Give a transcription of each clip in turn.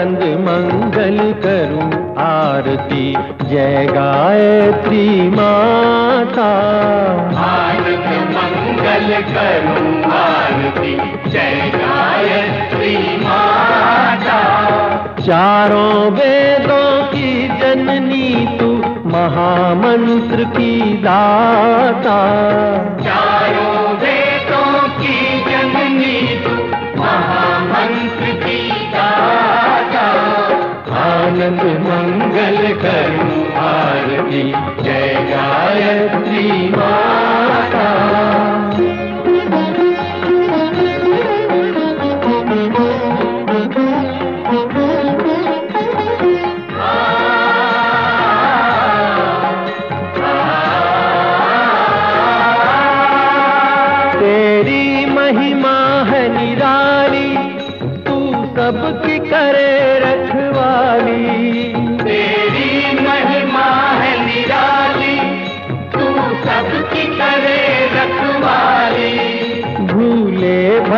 आनंद मंगल करूँ आरती। जय गायत्री माता। आनंद मंगल करूँ आरती। जय गायत्री माता। चारों वेदों की जननी तू महामंत्र की दाता। चारों तेरी महिमा है निराली तू सबकी करे रखवाली।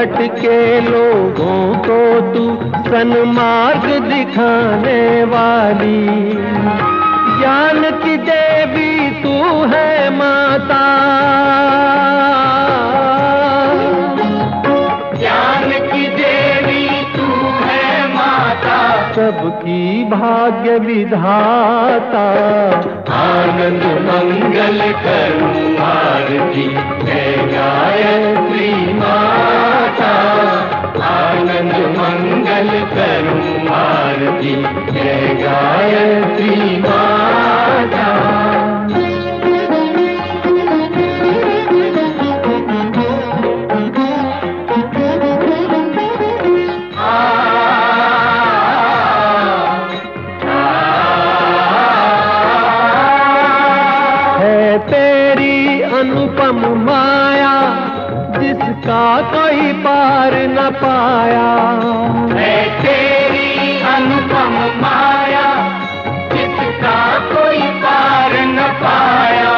भटके लोगों को तू सन्मार्ग दिखाने वाली। ज्ञान की देवी तू है माता। ज्ञान की देवी तू है माता। सबकी भाग्य विधाता। आनंद मंगल करूँ आरती तेरी अनुपम माया जिसका कोई पार न पाया। है अनुपम माया, जिसका कोई पार न पाया।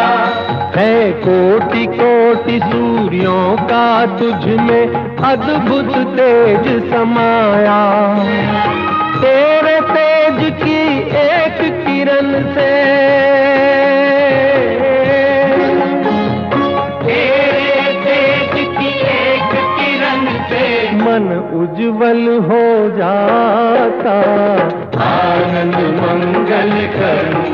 है कोटि कोटि सूर्यों का तुझ में अद्भुत तेज समाया। उज्जवल हो जाता। आनंद मंगल करूँ